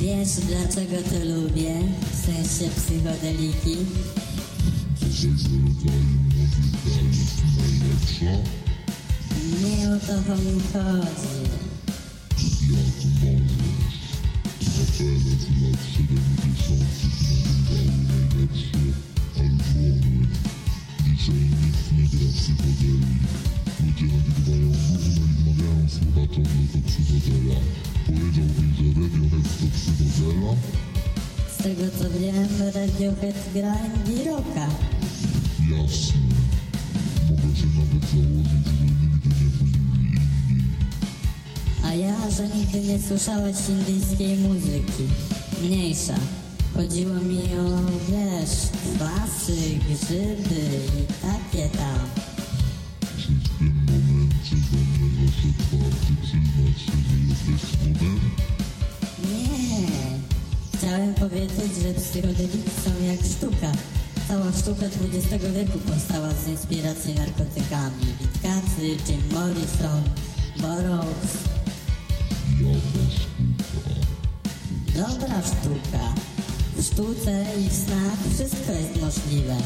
Wiesz dlaczego to lubię? W sensie psychodeliki? Nie o to mi chodzi. Jak możesz? Kapele z lat 70. nagrywały najlepsze albumy. Dzisiaj nikt nie gra psychodelii. Że to psychodela. Powiedziałbyś, że Radiohead to psychodela? Z tego co wiem, Radiohead gra indie rocka. Jasne. Mogę się nawet założyć, że nigdy nie byli inni. A ja, że nigdy nie słyszałeś indyjskiej muzyki. Mniejsza. Chodziło mi o, wiesz, kwasy, grzyby i takie tam. Powiedzieć, że psychodeliki są jak sztuka. Cała sztuka XX wieku powstała z inspiracji narkotykami. Witkacy, Jim Morrison, Burroughs. Dobra sztuka. W sztuce i w snach wszystko jest możliwe.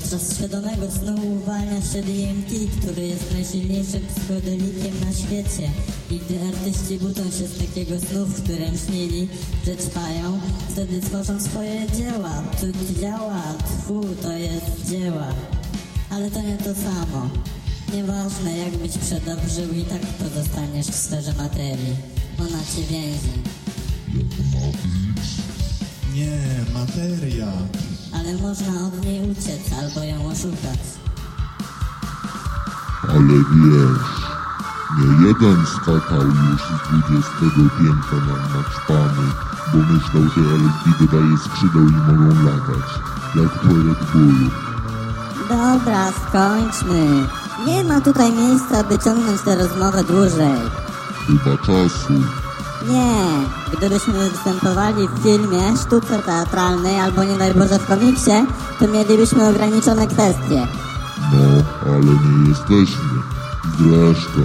Podczas świadomego snu uwalnia się DMT, który jest najsilniejszym psychodelikiem na świecie. I gdy artyści budzą się z takiego snu, w którym śnili, że trwają, wtedy tworzą swoje dzieła. Tu działa, tfu, to jest dzieła. Ale to nie to samo. Nieważne jak byś przedobrzył i tak pozostaniesz w sferze materii. Ona cię więzi. Nie, materia. Ale można od niej uciec albo ją oszukać. Ale wiesz, nie jeden skakał już z dwudziestego piętra nam naćpany, bo myślał, że LSD dodaje skrzydeł i mogą latać, jak po Red Bullu. Dobra, skończmy. Nie ma tutaj miejsca, by ciągnąć tę rozmowę dłużej. Chyba czasu. Nie, gdybyśmy występowali w filmie, sztuce teatralnej albo nie daj Boże w komiksie, to mielibyśmy ograniczone kwestie. No, ale nie jesteśmy. Zresztą,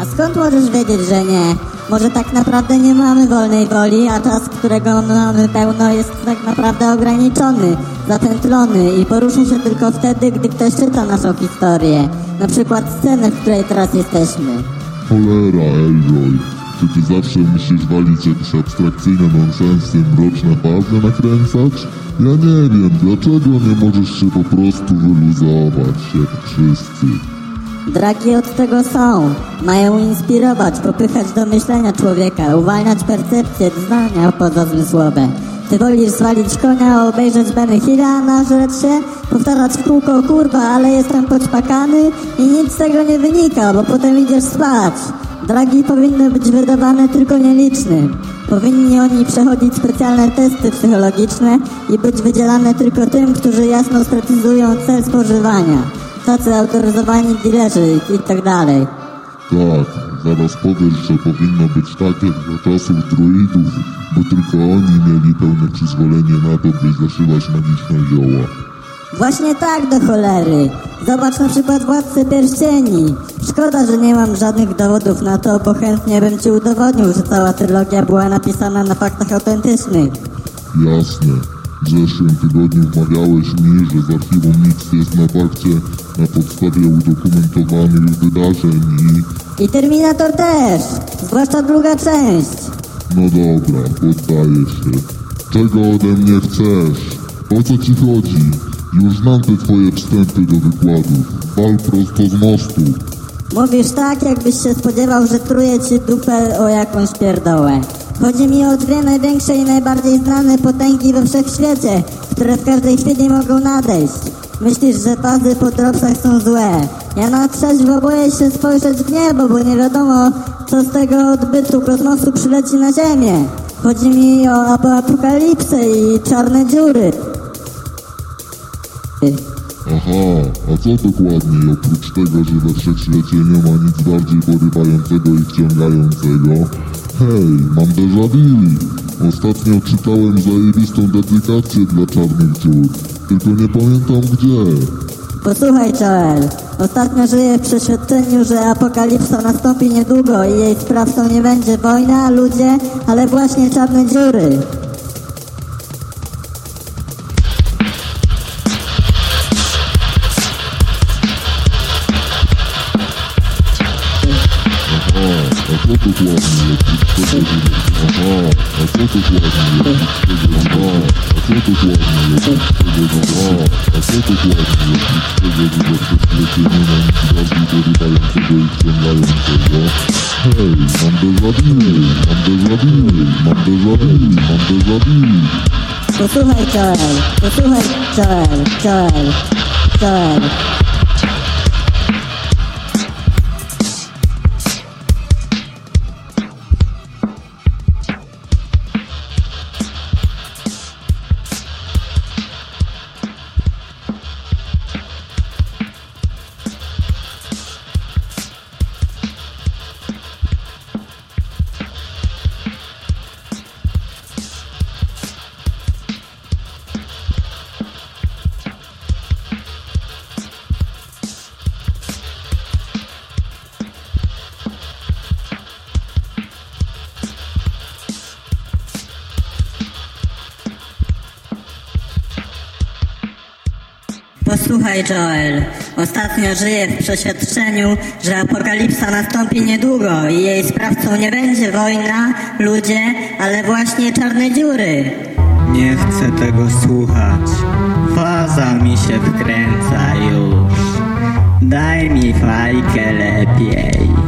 A skąd możesz wiedzieć, że nie? Może tak naprawdę nie mamy wolnej woli, a czas, którego mamy pełno, jest tak naprawdę ograniczony, zapętlony i porusza się tylko wtedy, gdy ktoś czyta naszą historię. Na przykład scenę, w której teraz jesteśmy. cholera Elroy. Czy ty zawsze musisz walić jakieś abstrakcyjne nonsensy, mroczne fazy nakręcać? Ja nie wiem, dlaczego nie możesz się po prostu wyluzować, jak wszyscy. Dragi od tego są. Mają inspirować, popychać do myślenia człowieka, uwalniać percepcje, zdania pozazmysłowe. Ty wolisz zwalić konia, obejrzeć Benny Hilla, nażreć się, powtarzać w kółko kurwa, ale jestem poćpakany i nic z tego nie wynika, bo potem idziesz spać. Dragi powinny być wydawane tylko nielicznym. Powinni oni przechodzić specjalne testy psychologiczne i być wydzielane tylko tym, którzy jasno sprecyzują cel spożywania. Tacy autoryzowani dilerzy i tak dalej. Tak, zaraz powiesz, że powinno być tak jak za czasów druidów, bo tylko oni mieli pełne przyzwolenie na to, by zaszywać magiczne zioła. Właśnie tak do cholery. Zobacz na przykład Władcę Pierścieni. Szkoda, że nie mam żadnych dowodów na to, bo chętnie bym ci udowodnił, że cała trylogia była napisana na faktach autentycznych. Jasne. W zeszłym tygodniu wmawiałeś mi, że z archiwum nic jest na fakcie na podstawie udokumentowanych wydarzeń i... I Terminator też, zwłaszcza druga część. No dobra, poddaję się. Czego ode mnie chcesz? O co ci chodzi? Już znam te twoje wstępy do wykładów. Wal prosto z mostu. Mówisz tak, jakbyś się spodziewał, że truje ci dupę o jakąś pierdołę. Chodzi mi o dwie największe i najbardziej znane potęgi we wszechświecie, które w każdej chwili mogą nadejść. Myślisz, że fazy po dropsach są złe. Ja na trzeźwo boję się spojrzeć w niebo, bo nie wiadomo, co z tego odbytu kosmosu przyleci na Ziemię. Chodzi mi o ap- apokalipsę i czarne dziury. Aha, a co dokładniej oprócz tego, że we wszechświecie nie ma nic bardziej porywającego i wciągającego? Hej, mam déjà vu. Ostatnio czytałem zajebistą dedykację dla czarnych dziur, tylko nie pamiętam gdzie. Posłuchaj, Joel. Ostatnio żyję w przeświadczeniu, że apokalipsa nastąpi niedługo i jej sprawcą nie będzie wojna, ludzie, ale właśnie czarne dziury. Posłuchaj Joel, posłuchaj Joel, Joel, Joel. Posłuchaj Joel, ostatnio żyję w przeświadczeniu, że apokalipsa nastąpi niedługo i jej sprawcą nie będzie wojna, ludzie, ale właśnie czarne dziury. Nie chcę tego słuchać. Faza mi się wkręca już. Daj mi fajkę lepiej.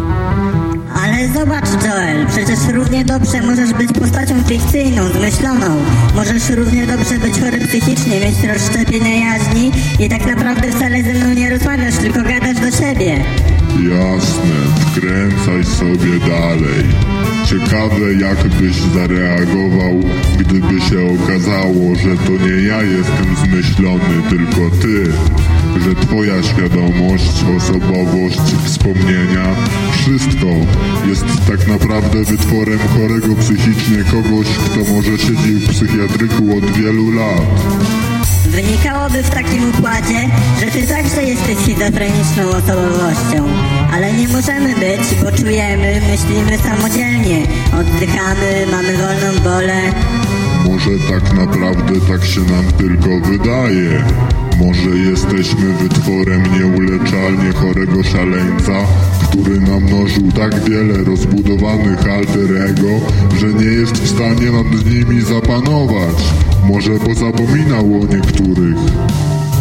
Zobacz Joel, przecież równie dobrze możesz być postacią fikcyjną, zmyśloną. Możesz równie dobrze być chory psychicznie, mieć rozszczepienie jaźni i tak naprawdę wcale ze mną nie rozmawiasz, tylko gadasz do siebie. Jasne, wkręcaj sobie dalej. Ciekawe jak byś zareagował, gdyby się okazało, że to nie ja jestem zmyślony, tylko ty. Że twoja świadomość, osobowość, wspomnienia, wszystko jest tak naprawdę wytworem chorego psychicznie kogoś, kto może siedzi w psychiatryku od wielu lat. Wynikałoby w takim układzie, że ty także jesteś schizofreniczną osobowością. Ale nie możemy być, bo czujemy, myślimy samodzielnie. Oddychamy, mamy wolną wolę. Może tak naprawdę tak się nam tylko wydaje. Może jesteśmy wytworem nieuleczalnie chorego szaleńca, który namnożył tak wiele rozbudowanych alter ego, że nie jest w stanie nad nimi zapanować. Może pozapominał o niektórych.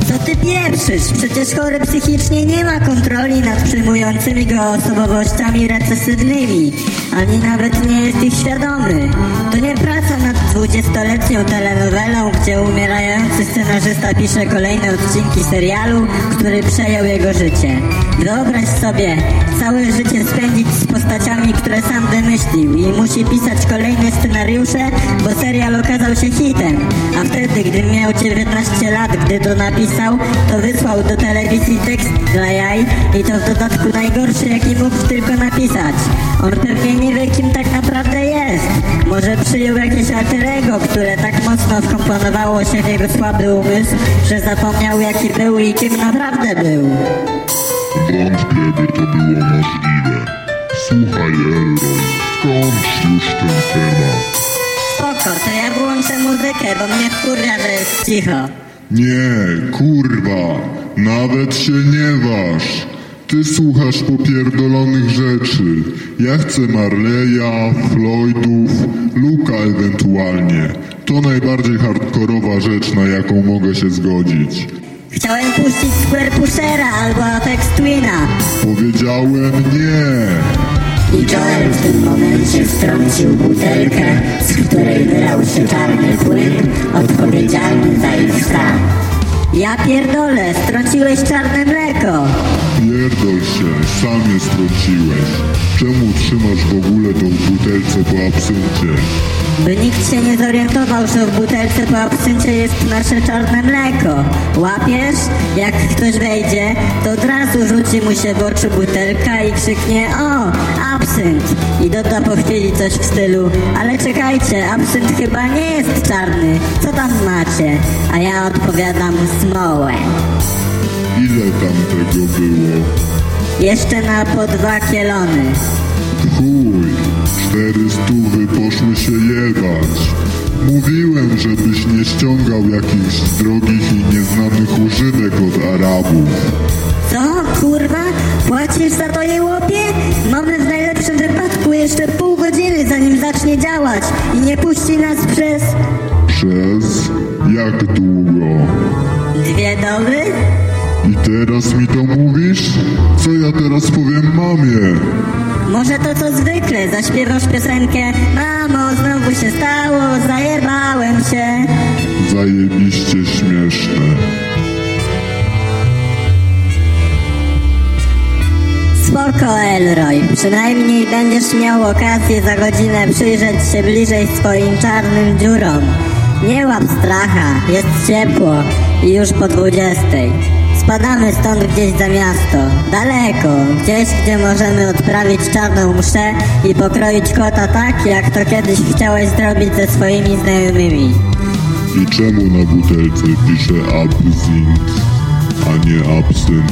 Co ty pieprzysz? Przecież chory psychicznie nie ma kontroli nad przyjmującymi go osobowościami recesywnymi, ani nawet nie jest ich świadomy. To nie praca nad dwudziestoletnią telenowelą, gdzie umierający scenarzysta pisze kolejne odcinki serialu, który przejął jego życie. Wyobraź sobie, całe życie spędzić z postaciami, które sam wymyślił i musi pisać kolejne scenariusze, bo serial okazał się hitem. A wtedy, gdy miał 19 lat, gdy to napisał, to wysłał do telewizji tekst dla jaj i to w dodatku najgorszy, jaki mógł tylko napisać. On pewnie nie wie, kim tak naprawdę jest. Może przyjął jakieś alterego, które tak mocno wkomponowało się w jego słaby umysł, że zapomniał, jaki był i kim naprawdę był. Wątpię, by to było możliwe. Słuchaj, Elroy, skończ już ten temat. Spoko, to ja włączę muzykę, bo mnie wkurwia, że jest cicho. Nie, kurwa, nawet się nie waż. Ty słuchasz popierdolonych rzeczy. Ja chcę Marleya, Floydów, Luka ewentualnie. To najbardziej hardkorowa rzecz, na jaką mogę się zgodzić. Chciałem puścić Square Pushera albo Apex Twina. Powiedziałem nie. I Joel w tym momencie wtrącił butelkę, z której wylał się czarny płyn, odpowiedzialny za ich stan. Ja pierdolę, strąciłeś czarne mleko. Pierdol się, sam je strąciłeś. Czemu trzymasz w ogóle tą butelce po absyncie? By nikt się nie zorientował, że w butelce po absyncie jest nasze czarne mleko. Łapiesz? Jak ktoś wejdzie, to od razu rzuci mu się w oczy butelka i krzyknie o, absynt! I doda po chwili coś w stylu ale czekajcie, absynt chyba nie jest czarny. Co tam macie? A ja odpowiadam smołę. Ile tam tego było? Jeszcze na po dwa kielony. Chuj, cztery stówy poszły się jebać. Mówiłem, żebyś nie ściągał jakichś drogich i nieznanych użynek od Arabów. Co, kurwa? Płacisz za to jełopie? Mamy w najlepszym wypadku jeszcze pół godziny, zanim zacznie działać i nie puści nas przez Przez jak długo? dwie doby? I teraz mi to mówisz? Co ja teraz powiem mamie? Może to co zwykle, zaśpiewasz piosenkę Mamo, znowu się stało, zajebałem się Zajebiście śmieszne. Spoko Elroy, przynajmniej będziesz miał okazję za godzinę przyjrzeć się bliżej swoim czarnym dziurom. Nie łap stracha, jest ciepło i już po dwudziestej. Spadamy stąd gdzieś za miasto, daleko, gdzieś gdzie możemy odprawić czarną mszę i pokroić kota tak, jak to kiedyś chciałeś zrobić ze swoimi znajomymi. I czemu na butelce pisze absint, a nie absynt?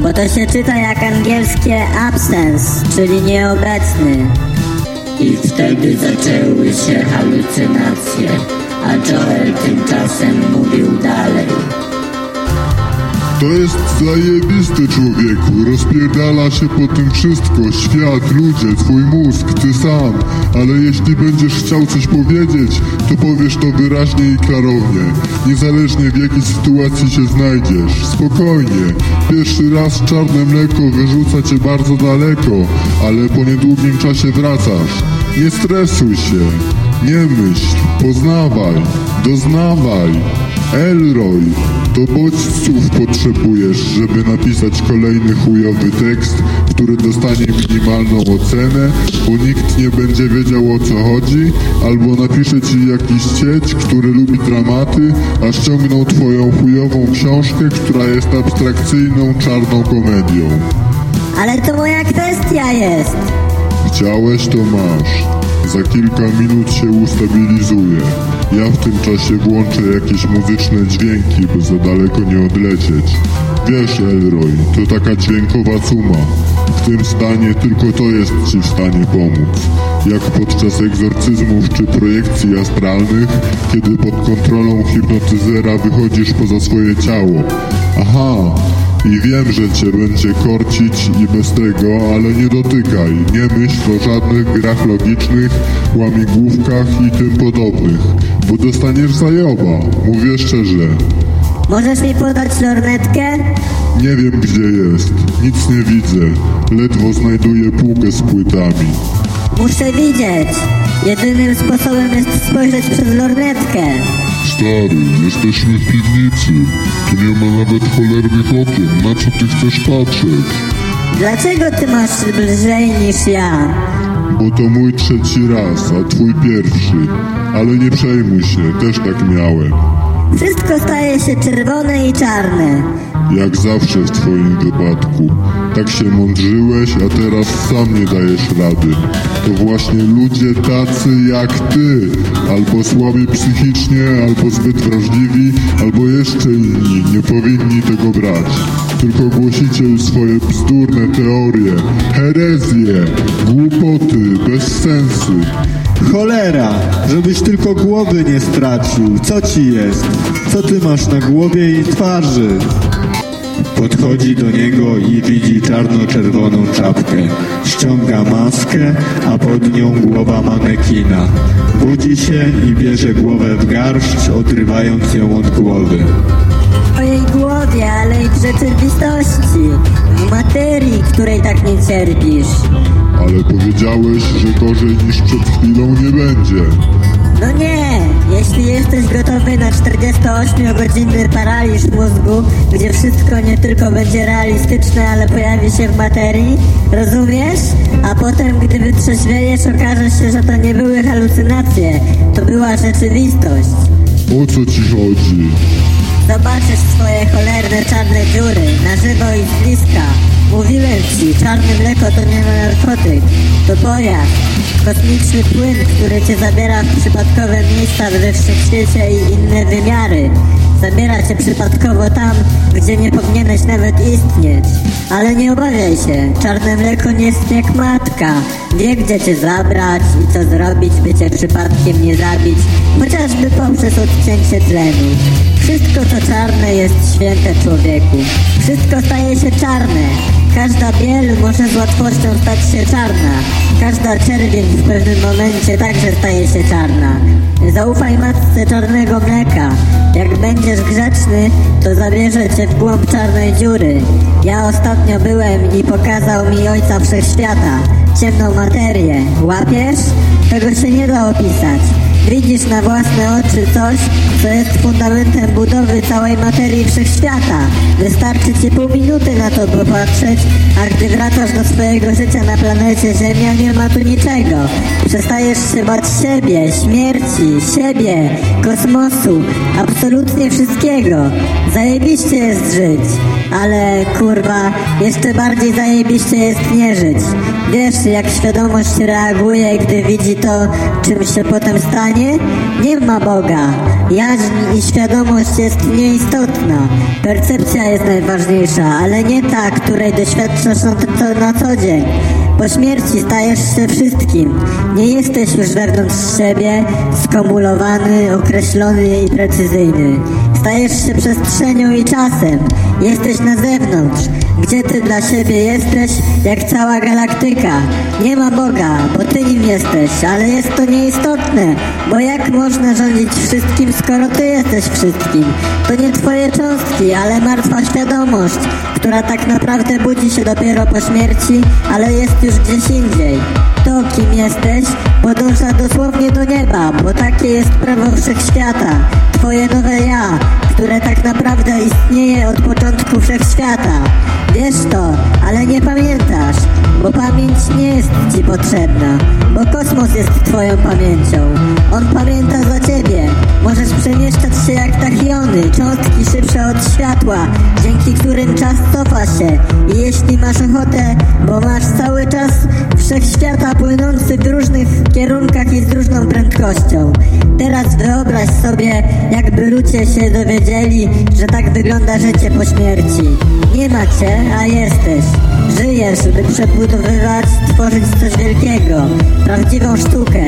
Bo to się czyta jak angielskie absence, czyli nieobecny. I wtedy zaczęły się halucynacje, a Joel tymczasem mówił dalej. To jest zajebiste człowieku, rozpierdala się po tym wszystko, świat, ludzie, twój mózg, ty sam, ale jeśli będziesz chciał coś powiedzieć, to powiesz to wyraźnie i klarownie, niezależnie w jakiej sytuacji się znajdziesz, spokojnie, pierwszy raz czarne mleko wyrzuca cię bardzo daleko, ale po niedługim czasie wracasz, nie stresuj się, nie myśl, poznawaj, doznawaj, Elroy, to bodźców potrzebujesz, żeby napisać kolejny chujowy tekst, który dostanie minimalną ocenę, bo nikt nie będzie wiedział o co chodzi, albo napisze ci jakiś cieć, który lubi dramaty, a ściągnął twoją chujową książkę, która jest abstrakcyjną czarną komedią. Ale to moja kwestia jest. Chciałeś, to masz. Za kilka minut się ustabilizuje. Ja w tym czasie włączę jakieś muzyczne dźwięki, by za daleko nie odlecieć. Wiesz, Elroy, to taka dźwiękowa suma. W tym stanie tylko to jest ci w stanie pomóc. Jak podczas egzorcyzmów czy projekcji astralnych, kiedy pod kontrolą hipnotyzera wychodzisz poza swoje ciało. Aha, i wiem, że cię będzie korcić i bez tego, ale nie dotykaj. Nie myśl o żadnych grach logicznych, łamigłówkach i tym podobnych, bo dostaniesz zajoba, mówię szczerze. Możesz mi podać lornetkę? Nie wiem gdzie jest, nic nie widzę, ledwo znajduję półkę z płytami. Muszę widzieć. Jedynym sposobem jest spojrzeć przez lornetkę. Stary, jesteśmy w piwnicy, tu nie ma nawet cholernych okien, na co ty chcesz patrzeć? Dlaczego ty masz lżej niż ja? Bo to mój trzeci raz, a twój pierwszy. Ale nie przejmuj się, też tak miałem. Wszystko staje się czerwone i czarne. Jak zawsze w twoim wypadku. Tak się mądrzyłeś, a teraz sam nie dajesz rady. To właśnie ludzie tacy jak ty, albo słabi psychicznie, albo zbyt wrażliwi, albo jeszcze inni, nie powinni tego brać. Tylko głosicie swoje bzdurne teorie, herezje, głupoty, bez sensu. Cholera, żebyś tylko głowy nie stracił. Co ci jest? Co ty masz na głowie i twarzy? Podchodzi do niego i widzi czarno-czerwoną czapkę. Ściąga maskę, a pod nią głowa manekina. Budzi się i bierze głowę w garść, odrywając ją od głowy. W mojej głowie, ale i w rzeczywistości. W materii, której tak nie cierpisz. Ale powiedziałeś, że gorzej niż przed chwilą nie będzie. No nie, jeśli jesteś gotowy na 48-godzinny paraliż mózgu, gdzie wszystko nie tylko będzie realistyczne, ale pojawi się w materii, rozumiesz? A potem, gdy wytrzeźwiejesz, okaże się, że to nie były halucynacje, to była rzeczywistość. O co ci chodzi? Zobaczysz swoje cholerne czarne dziury na żywo i z bliska. Mówiłem ci, czarne mleko to nie narkotyk, to pojazd. Kosmiczny płyn, który cię zabiera w przypadkowe miejsca we wszechświecie i inne wymiary. Zabiera cię przypadkowo tam, gdzie nie powinieneś nawet istnieć. Ale nie obawiaj się, czarne mleko nie jest jak matka. Wie, gdzie cię zabrać i co zrobić, by cię przypadkiem nie zabić, chociażby poprzez odcięcie tlenu. Wszystko, co czarne, jest święte człowieku. Wszystko staje się czarne. Każda biel może z łatwością stać się czarna. Każda czerwień w pewnym momencie także staje się czarna. Zaufaj matce czarnego mleka. Jak będziesz grzeczny, to zabierze cię w głąb czarnej dziury. Ja ostatnio byłem i pokazał mi Ojca Wszechświata. Ciemną materię. Łapiesz? Tego się nie da opisać. Widzisz na własne oczy coś, co jest fundamentem budowy całej materii wszechświata. Wystarczy ci pół minuty na to popatrzeć, a gdy wracasz do swojego życia na planecie Ziemia, nie ma tu niczego. Przestajesz się bać siebie, śmierci, siebie, kosmosu, absolutnie wszystkiego. Zajebiście jest żyć, ale kurwa, jeszcze bardziej zajebiście jest nie żyć. Wiesz, jak świadomość reaguje, gdy widzi to, czym się potem stanie? Nie ma Boga. Jaźń i świadomość jest nieistotna. Percepcja jest najważniejsza, ale nie ta, której doświadczasz na, na co dzień. Po śmierci stajesz się wszystkim. Nie jesteś już wewnątrz siebie, skumulowany, określony i precyzyjny. Stajesz się przestrzenią i czasem. Jesteś na zewnątrz, gdzie ty dla siebie jesteś, jak cała galaktyka. Nie ma Boga, bo ty nim jesteś, ale jest to nieistotne, bo jak można rządzić wszystkim, skoro ty jesteś wszystkim? To nie twoje cząstki, ale martwa świadomość, która tak naprawdę budzi się dopiero po śmierci, ale jest już gdzieś indziej. To, kim jesteś, podąża dosłownie do nieba, bo takie jest prawo wszechświata. Twoje nowe ja, które tak naprawdę istnieje od początku wszechświata. Wiesz to, ale nie pamiętasz, bo pamięć nie jest ci potrzebna, bo kosmos jest twoją pamięcią. On pamięta za ciebie. Możesz przemieszczać się jak tachiony, cząstki szybsze od światła, dzięki którym czas cofa się. I jeśli masz ochotę, bo masz cały czas wszechświata płynący w różnych kierunkach i z różną prędkością. Teraz wyobraź sobie, jakby ludzie się dowiedzieli, że tak wygląda życie po śmierci. Nie macie, a jesteś. Żyjesz, by przebudowywać, tworzyć coś wielkiego, prawdziwą sztukę.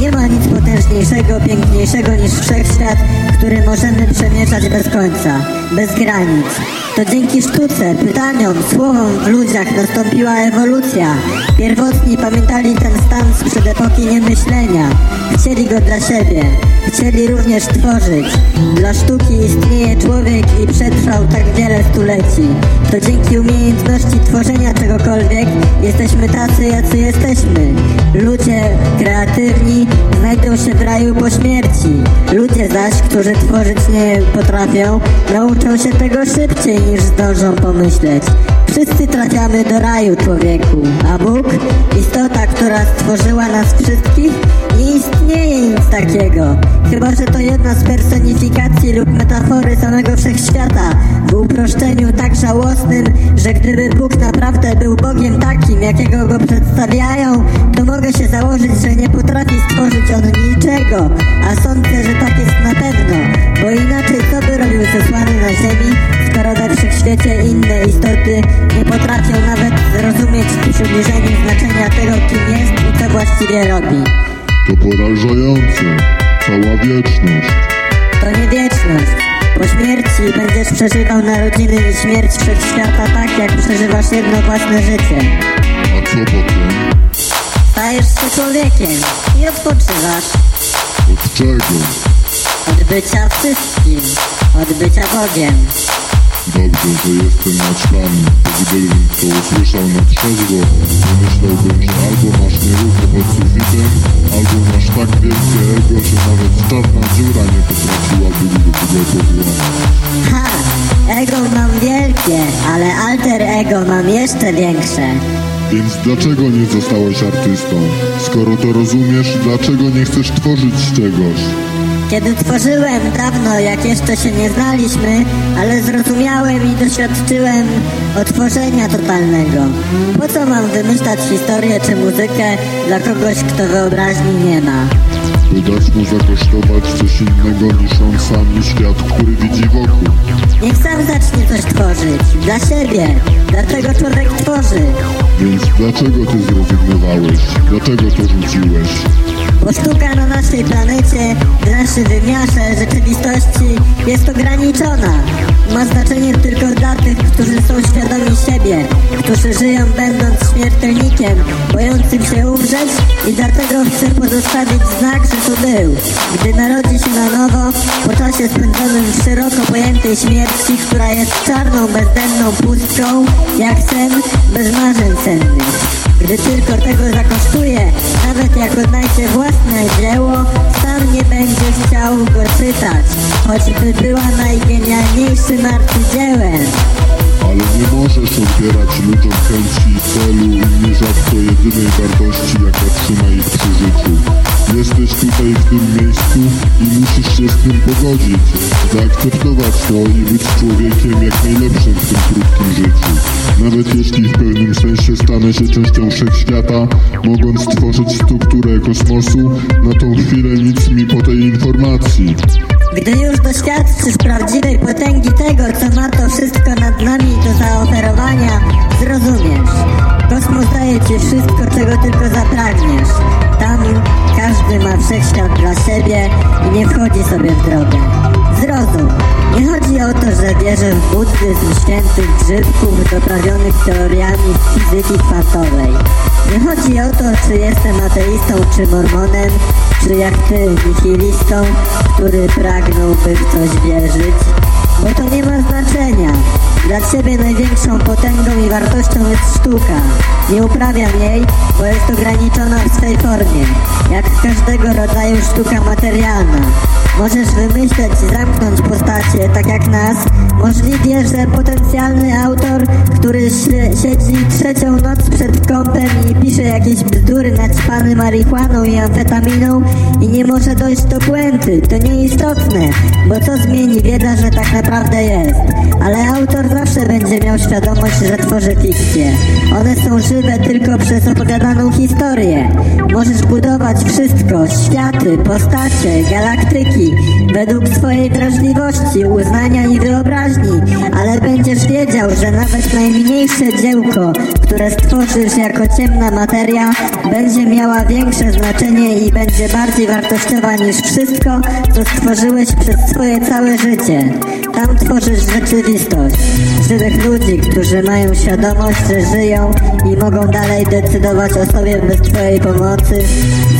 Nie ma nic potężniejszego, piękniejszego niż wszechświat, który możemy przemieszać bez końca, bez granic. To dzięki sztuce, pytaniom, słowom w ludziach nastąpiła ewolucja. Pierwotni pamiętali ten stan sprzed epoki niemyślenia. Chcieli go dla siebie. Chcieli również tworzyć. Dla sztuki istnieje człowiek i przetrwał tak wiele stuleci. To dzięki umiejętności tworzenia czegokolwiek jesteśmy tacy, jacy jesteśmy. Ludzie kreatywni znajdą się w raju po śmierci. Ludzie zaś, którzy tworzyć nie potrafią, nauczą się tego szybciej niż zdążą pomyśleć. Wszyscy trafiamy do raju, człowieku, a Bóg, istota, która stworzyła nas wszystkich, nie istnieje nic takiego. Chyba, że to jedna z personifikacji lub metafory samego wszechświata. W uproszczeniu tak żałosnym, że gdyby Bóg naprawdę był Bogiem takim, jakiego go przedstawiają, to mogę się założyć, że nie potrafi stworzyć on niczego, a sądzę, że tak jest na pewno, bo inaczej co by robił zesłany na ziemi, we wszechświecie inne istoty nie potrafią nawet zrozumieć w przybliżeniu znaczenia tego, kim jest i co właściwie robi. To porażające. Cała wieczność. To nie wieczność. Po śmierci będziesz przeżywał narodziny i śmierć wszechświata tak, jak przeżywasz jedno własne życie. A co potem? Stajesz się człowiekiem i odpoczywasz Od czego? od bycia wszystkim, od bycia Bogiem. Dobrze, że jestem naćpany. Gdybym to usłyszał na trzeźwo, myślałbym, że albo masz nierówno pod sufitem, albo masz tak wielkie ego, że nawet czarna dziura nie potrafiłaby go podłamać. Ha! Ego mam wielkie, ale alter ego mam jeszcze większe. Więc dlaczego nie zostałeś artystą? Skoro to rozumiesz, dlaczego nie chcesz tworzyć czegoś? Kiedy tworzyłem dawno, jak jeszcze się nie znaliśmy, ale zrozumiałem i doświadczyłem otworzenia totalnego. Po co mam wymyślać historię czy muzykę dla kogoś, kto wyobraźni nie ma? By dać mu zakosztować coś innego niż on sam i świat, który widzi wokół. Niech sam zacznie coś tworzyć. Dla siebie. Dlaczego człowiek tworzy? Więc dlaczego ty zrezygnowałeś? Dlaczego to rzuciłeś? Sztuka na naszej planecie, w naszym wymiarze rzeczywistości jest ograniczona. Ma znaczenie tylko dla tych, którzy są świadomi siebie, którzy żyją będąc śmiertelnikiem, bojącym się umrzeć i dlatego chce pozostawić znak, że tu był. Gdy narodzi się na nowo, po czasie spędzonym w szeroko pojętej śmierci, która jest czarną, bezdenną pustką, jak sen bez marzeń sennych. Gdy tylko tego zakosztuje, nawet jak odnajdzie własne dzieło, sam nie będzie chciał go czytać, choćby była najgenialniejszym arcydziełem. Ale nie możesz odbierać ludziom chęci i celu i nierzadko jedynej wartości, jaka trzyma ich przy życiu. Jesteś tutaj w tym miejscu i musisz się z tym pogodzić, zaakceptować to i być człowiekiem jak najlepszym w tym krótkim życiu. Nawet jeśli w pewnym sensie stanę się częścią wszechświata, mogąc stworzyć strukturę kosmosu, na tą chwilę nic mi po tej informacji. Gdy już doświadczysz prawdziwej potęgi tego, co ma to wszystko nad nami do zaoferowania, zrozumiesz. Kosmos daje ci wszystko, czego tylko zapragniesz. Tam każdy ma wszechświat dla siebie i nie wchodzi sobie w drogę. Zrozum. Nie chodzi o to, że wierzę w buddyzm świętych grzybków doprawionych teoriami fizyki kwantowej. Nie chodzi o to, czy jestem ateistą czy mormonem, czy jak ty, nihilistą, który pragnąłby w coś wierzyć. Bo to nie ma znaczenia. Dla ciebie największą potęgą i wartością jest sztuka. Nie uprawiam jej, bo jest ograniczona w swej formie. Jak każdego rodzaju sztuka materialna. Możesz wymyśleć i zamknąć postacie, tak jak nas. Możliwie, że potencjalny autor, który siedzi trzecią noc przed kąpem i pisze jakieś bzdury naćpany marihuaną i amfetaminą i nie może dojść do puenty. To nieistotne, bo co zmieni wiedza, że tak naprawdę jest. Ale autor zawsze będzie miał świadomość, że tworzy fikcję. One są żywe tylko przez opowiadaną historię. Możesz budować wszystko, światy, postacie, galaktyki, według swojej wrażliwości, uznania i wyobraźni, ale będziesz wiedział, że nawet najmniejsze dziełko, które stworzysz jako ciemna materia, będzie miała większe znaczenie i będzie bardziej wartościowa niż wszystko, co stworzyłeś przez swoje całe życie. Tam tworzysz rzeczywistość. Żywych ludzi, którzy mają świadomość, że żyją i mogą dalej decydować o sobie bez Twojej pomocy.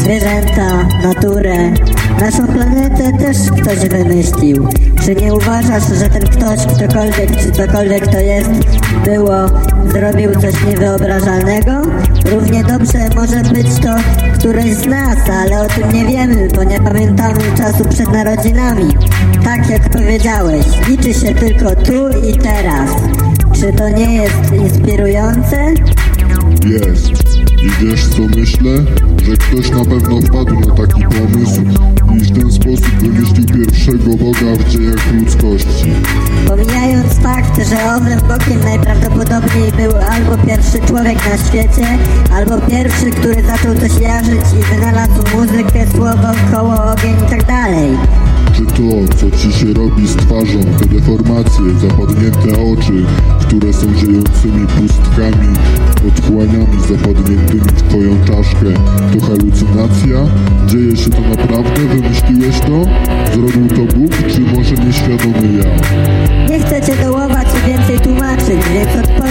Zwierzęta, naturę. Naszą planetę też ktoś wymyślił. Czy nie uważasz, że ten ktoś, ktokolwiek czy cokolwiek to jest, było, zrobił coś niewyobrażalnego? Równie dobrze może być to któreś z nas, ale o tym nie wiemy, bo nie pamiętamy czasu przed narodzinami. Tak jak powiedziałeś, liczy się tylko tu i teraz. Czy to nie jest inspirujące? Jest. I wiesz co myślę? Że ktoś na pewno wpadł na taki pomysł i w ten sposób wymyślił pierwszego Boga w dziejach ludzkości. Pomijając fakt, że owym Bogiem najprawdopodobniej był albo pierwszy człowiek na świecie, albo pierwszy, który zaczął coś jarzyć i wynalazł muzykę, słowo, koło, ogień i Czy to, co ci się robi z twarzą, te deformacje, zapadnięte oczy, które są ziejącymi pustkami, otchłaniami zapadniętymi w twoją czaszkę, to halucynacja? Dzieje się to naprawdę? Wymyśliłeś to? Zrobił to Bóg, czy może nieświadomy ja? Nie chcę cię dołować i więcej tłumaczyć, więc odpowiem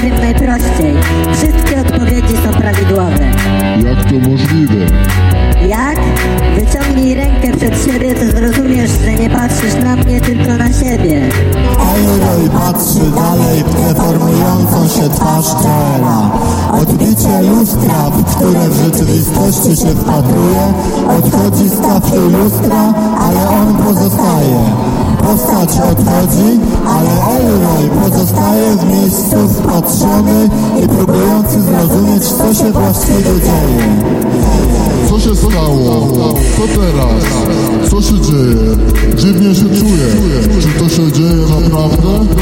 rzeczywistości się wpatruje, odchodzi z kafli lustra, ale on pozostaje. Postać odchodzi, ale Elroy pozostaje w miejscu wpatrzony i próbujący zrozumieć, co się właściwie dzieje. Co się stało? Co teraz? Co się dzieje? Dziwnie się czuję. Czy to się dzieje naprawdę?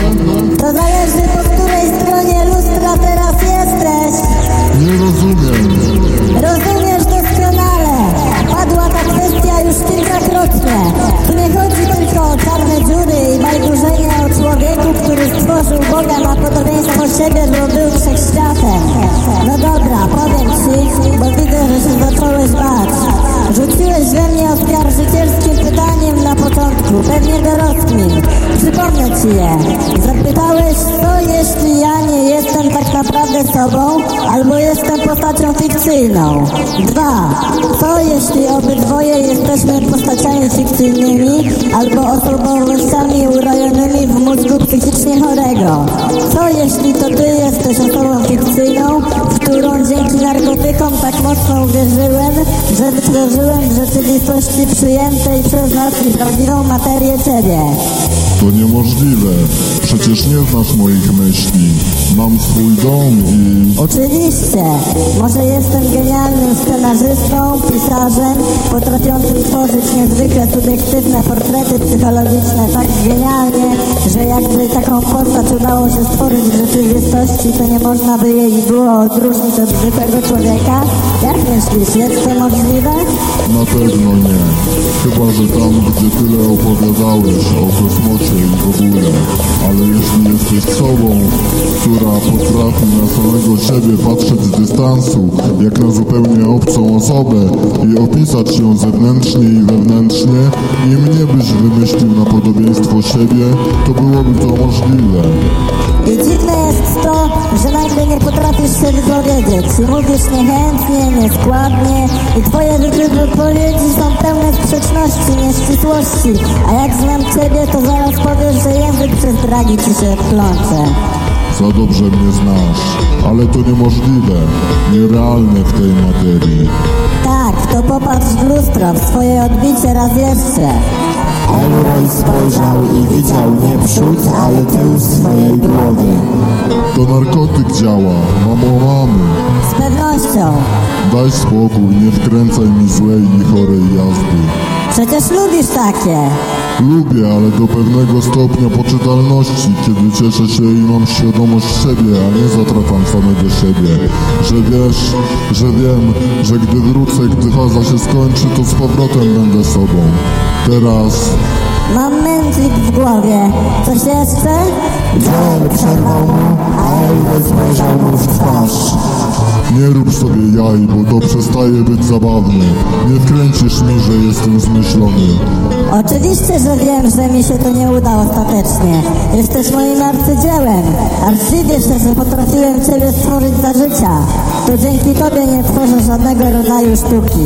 To zależy po której stronie lustra teraz jesteś. Nie rozumiem. Rozumiesz kilkakrotnie. Nie chodzi tylko o czarne dziury i bajdurzenie o człowieku, który stworzył Boga na podobieństwo siebie, bo był wszechświatem. No dobra, powiem ci, bo widzę, że się zacząłeś bać. Rzuciłeś we mnie oskarżycielskim pytaniem na początku, pewnie go sobą, albo jestem postacią fikcyjną. Dwa, co jeśli obydwoje jesteśmy postaciami fikcyjnymi, albo osobowościami urojonymi w mózgu psychicznie chorego? Co jeśli to ty jesteś osobą fikcyjną, w którą dzięki narkotykom tak mocno uwierzyłem, że wytworzyłem w rzeczywistości przyjętej przez nas i prawdziwą materię ciebie? To niemożliwe. Przecież nie znasz moich myśli. Mam swój dom. Oczywiście. Może jestem genialnym scenarzystą, pisarzem, potrafiącym tworzyć niezwykle subiektywne portrety psychologiczne tak genialnie, że jakby taką postać udało się stworzyć w rzeczywistości, to nie można by jej było odróżnić od zwykłego człowieka? Jak myślisz, jest możliwe? Na pewno nie. Chyba, że tam, gdzie tyle opowiadałeś o kosmosie i w ogóle. Ale jeśli jesteś sobą, która potrafi na samego siebie patrzeć z dystansu, jak na zupełnie obcą osobę i opisać ją zewnętrznie i wewnętrznie i mnie byś wymyślił na podobieństwo siebie, to byłoby to możliwe. I dziwne jest to, że nagle nie potrafisz się wypowiedzieć. Mówisz niechętnie, nieskładnie i twoje wypowiedzi są pełne sprzeczności, nieścisłości. A jak znam ciebie, to zaraz powiesz, że język przez dragi ci się plącze. Za dobrze mnie znasz, ale to niemożliwe, nierealne w tej materii. Tak, to popatrz w lustro, w swoje odbicie raz jeszcze. Elroy spojrzał i widział nie przód, ale tył swojej głowy. To narkotyk działa, mamo mamy. Z pewnością. Daj spokój, nie wkręcaj mi złej i chorej jazdy. Przecież lubisz takie. Lubię, ale do pewnego stopnia poczytalności, kiedy cieszę się i mam świadomość siebie, a nie zatratam samego siebie. Że wiesz, że wiem, że gdy wrócę, gdy faza się skończy, to z powrotem będę sobą. Teraz Mam mętlik w głowie. Coś jeszcze? Joel przerwał mu, a Elroy spojrzał mu w twarz. Nie rób sobie jaj, bo to przestaje być zabawne. Nie wkręcisz mi, że jestem zmyślony. Oczywiście, że wiem, że mi się to nie uda ostatecznie. Jesteś moim arcydziełem. A dziwię się, że potrafiłem Ciebie stworzyć za życia. To dzięki Tobie nie tworzę żadnego rodzaju sztuki.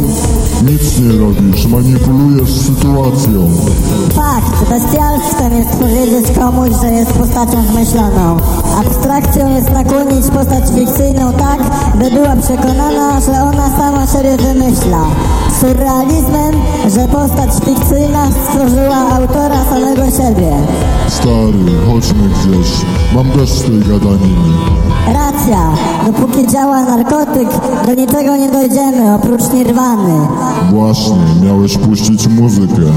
Nic nie robisz, manipulujesz sytuacją. Fakt, bestialstwem jest powiedzieć komuś, że jest postacią zmyśloną. Abstrakcją jest nakłonić postać fikcyjną tak, by była przekonana, że ona sama siebie wymyśla. Surrealizmem, że postać fikcyjna stworzyła autora samego siebie. Stary, chodźmy gdzieś. Mam dość tej gadaniny. Racja, dopóki działa narkotyk, do niczego nie dojdziemy oprócz nirwany. Właśnie, miałeś puścić muzykę.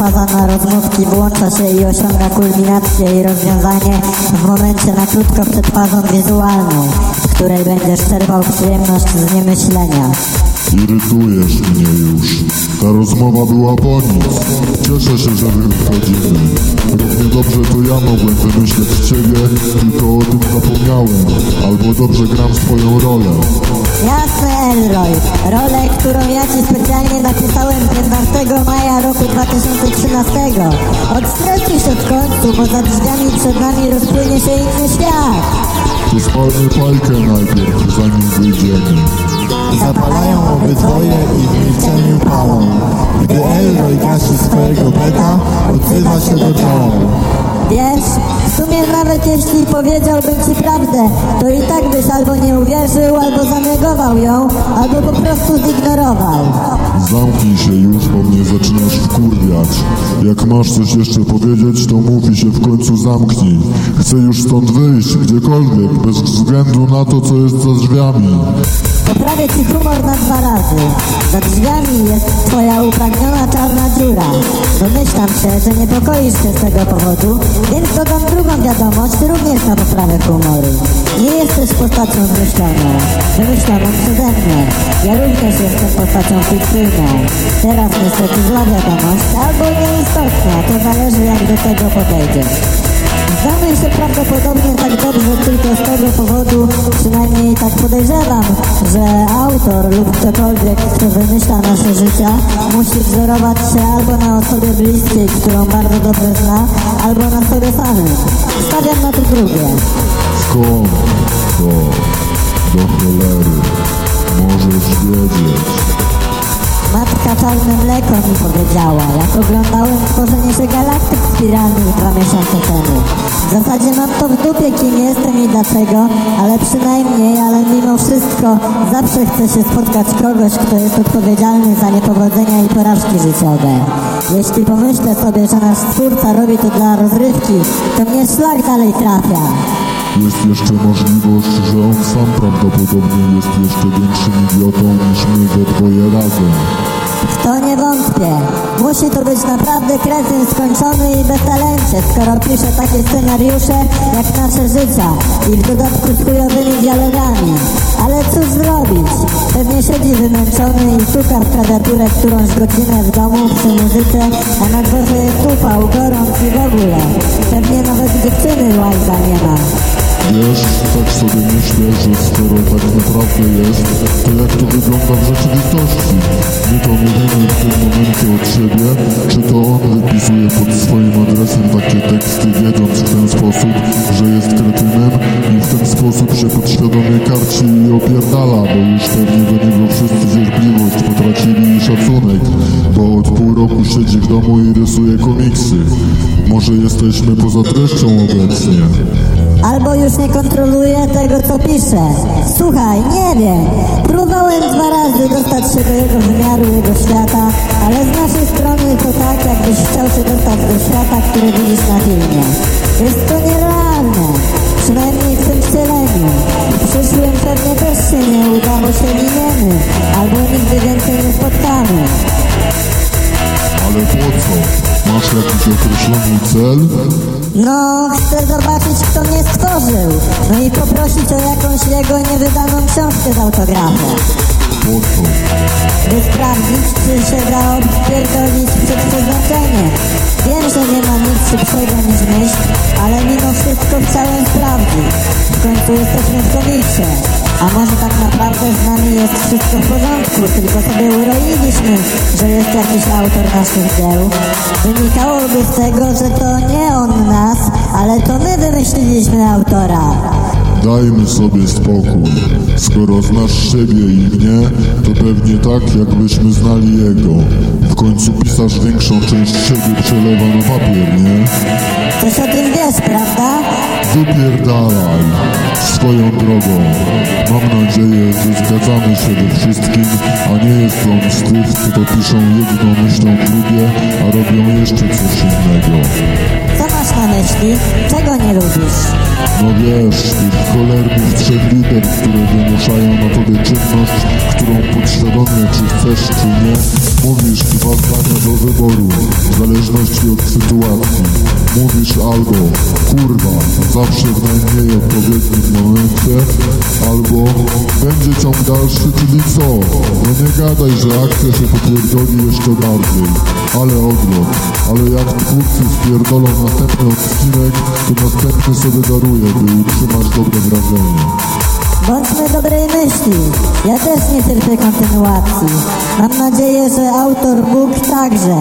Faza na rozmówki włącza się i osiąga kulminację i rozwiązanie w momencie na krótko przed fazą wizualną, w której będziesz czerpał przyjemność z niemyślenia. Irytujesz mnie już. Ta rozmowa była po nic. Cieszę się, że wychodzimy. Równie dobrze to ja mogłem wymyśleć ciebie, tylko o tym zapomniałem. Albo dobrze gram swoją rolę. Jasne, Elroy. Rolę, którą ja ci specjalnie napisałem 15 maja roku 2013. Odstresuj się w końcu, bo za drzwiami przed nami rozpłynie się inny świat. To spalmy fajkę najpierw, zanim wyjdziemy. Zapalają obydwoje i w milczeniu palą. Gdy Elroy gasi swojego beta, odzywa się do Joel. Wiesz, w sumie nawet jeśli powiedziałbym ci prawdę, to i tak byś albo nie uwierzył, albo zanegował ją, albo po prostu zignorował. Zamknij się już, bo mnie zaczynasz wkurwiać. Jak masz coś jeszcze powiedzieć, to mów i się w końcu zamknij. Chcę już stąd wyjść, gdziekolwiek, bez względu na to, co jest za drzwiami. Poprawię ci humor na dwa razy. Za drzwiami jest twoja upragniona czarna dziura. Domyślam się, że niepokoisz się z tego powodu, więc dodam drugą wiadomość również na poprawę humoru. Nie jesteś postacią wymyśloną, wymyśloną przeze mnie. Ja również jestem postacią fikcyjną. Teraz niestety zła wiadomość, albo nieistotna, to zależy jak do tego podejdziesz. Znamy się prawdopodobnie tak dobrze tylko z tego powodu, przynajmniej tak podejrzewam, że autor lub ktokolwiek, kto wymyśla nasze życia, musi wzorować się albo na osobie bliskiej, którą bardzo dobrze zna, albo na sobie samym. Stawiam na to drugie. Skąd to? Do cholery. Możesz wiedzieć. Matka czarne mleko mi powiedziała, jak oglądałem tworzenie się galaktyk spiralnych dwa miesiące temu. W zasadzie mam to w dupie, kim jestem i dlaczego, ale przynajmniej, ale mimo wszystko zawsze chcę się spotkać kogoś, kto jest odpowiedzialny za niepowodzenia i porażki życiowe. Jeśli pomyślę sobie, że nasz twórca robi to dla rozrywki, to mnie szlak dalej trafia. Jest jeszcze możliwość, że on sam prawdopodobnie jest jeszcze większym idiotą niż my we dwoje razem. W Musi to być naprawdę kretyn skończony i bez talencie, skoro pisze takie scenariusze jak nasze życia i w dodatku z chujowymi dialogami. Ale cóż zrobić? Pewnie siedzi wymęczony i szuka w klawiaturę którąś godzinę w domu przy muzyce, a na dworze jest upał, gorąc i w ogóle. Pewnie nawet dziewczyny łajza nie ma. Wiesz, tak sobie myślę, że skoro tak naprawdę jest, to jak to wygląda w rzeczywistości? My to mówimy w tym od siebie, czy to on wypisuje pod swoim adresem takie teksty, wiedząc w ten sposób, że jest kretynem i w ten sposób się podświadomie karci i opierdala, bo już pewnie do niego wszyscy cierpliwość potracili i szacunek, bo od pół roku siedzi w domu i rysuje komiksy. Może jesteśmy poza treścią obecnie. Albo już nie kontroluję tego, co pisze. Szybszego niż myśl, ale mimo wszystko chciałem sprawdzić. W końcu jesteśmy w. A może tak naprawdę z nami jest wszystko w porządku, tylko sobie uroiliśmy, że jest jakiś autor naszych dzieł. Wynikałoby z tego, że to nie on nas, ale to my wymyśliliśmy autora. Dajmy sobie spokój. Skoro znasz siebie i mnie, to pewnie tak, jakbyśmy znali jego. W końcu pisarz większą część siebie przelewa na papier, nie? Coś o tym wiesz, prawda? Wypierdalaj swoją drogą. Mam nadzieję, że zgadzamy się we wszystkim, a nie jest on z tych, co to piszą jedno, myślą drugie, a robią jeszcze coś innego. Masz na myśli? Czego nie lubisz? No wiesz, tych cholernych lider, które wymuszają na tobie czynność, którą podświadomie, czy chcesz, czy nie, mówisz dwa zdania do wyboru, w zależności od sytuacji. Mówisz albo kurwa, zawsze w najmniej odpowiednim momencie, albo będzie ciąg dalszy, czyli co? No nie gadaj, że akcja się popierdoli jeszcze bardziej. Ale odwrót, ale jak twórcy spierdolą następny odcinek, to następny sobie daruje, by utrzymać dobre wrażenie. Bądźmy dobrej myśli. Ja też nie cierpię kontynuacji. Mam nadzieję, że autor Bóg także.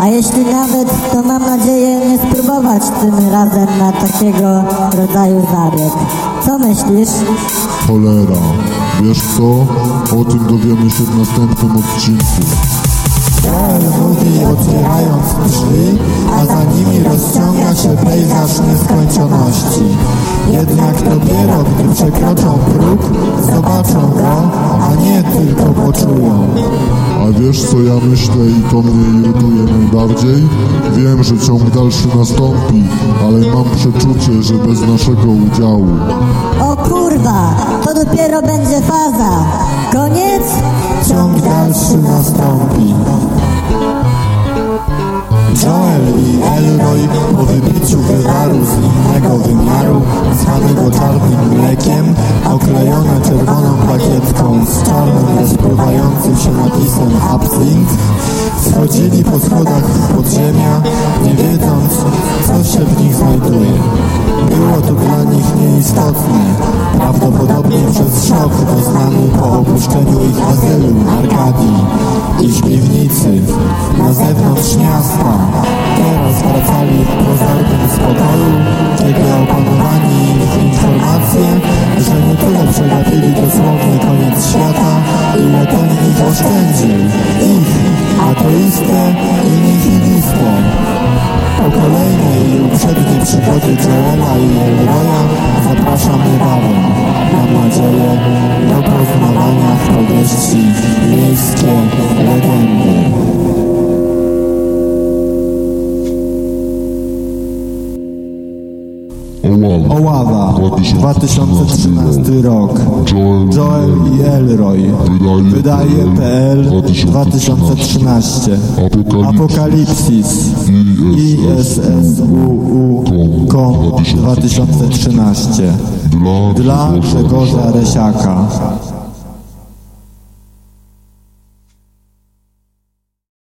A jeśli nawet, to mam nadzieję nie spróbować tym razem na takiego rodzaju zabieg. Co myślisz? Cholera, wiesz co? O tym dowiemy się w następnym odcinku. Mówi otwierając drzwi, a za nimi rozciąga się pejzaż nieskończoności. Jednak dopiero gdy przekroczą próg, zobaczą go, a nie tylko poczują. A wiesz co ja myślę i to mnie irytuje najbardziej? Wiem, że ciąg dalszy nastąpi, ale mam przeczucie, że bez naszego udziału. O kurwa, to dopiero będzie faza. Koniec? Ciąg dalszy nastąpi. Joel i Elroy po wypiciu wywaru z innego wymiaru, zwanego czarnym mlekiem, oklejone czerwoną plakietką z czarnym rozpływającym się napisem Absinthe, schodzili po schodach podziemia, nie wiedząc, co się w nich znajduje. Było to dla nich nieistotne, prawdopodobnie przez szok doznany po opuszczeniu ich azylu Arkadii, ich koniec świata, ile ten ich oszczędził. Ich, ateistę i nihilistę. Po kolejnej i uprzedniej przygody Joela i Elroya zapraszam niebawem. Mam nadzieję do poznawania w powieści Miejskie Legendy. Oława. Oława, 2013 rok. Joel, i Elroy. Wydaje PL 2013. Apokalipsis. ISSUU.com 2013. Dla, Dla Grzegorza Resiaka.